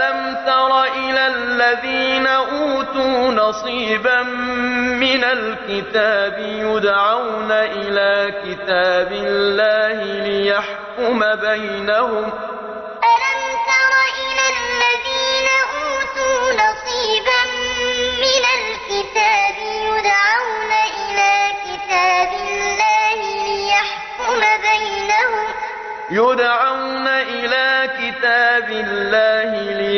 ألم تر إلى الذين أوتوا نصيبا من الكتاب يدعون إلى كتاب الله ليحكم بينهم ألم تر إلى الذين أوتوا نصيبا من الكتاب يدعون إلى كتاب الله ليحكم بينهم يدعون إلى كتاب الله